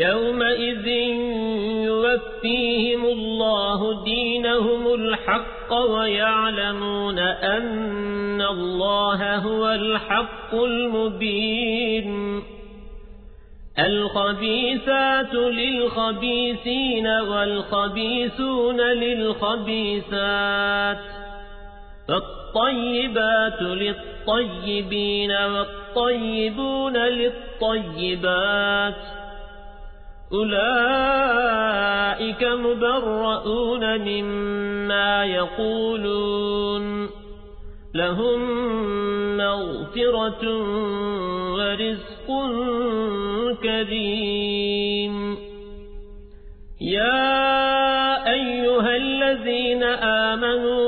يومئذ يوفيهم الله دينهم الحق ويعلمون أن الله هو الحق المبين. الخبيثات للخبيثين والخبيثون للخبيثات فالطيبات للطيبين والطيبون للطيبات. أولئك مبرؤون مما يقولون لهم مغفرة ورزق كريم يا أيها الذين آمنوا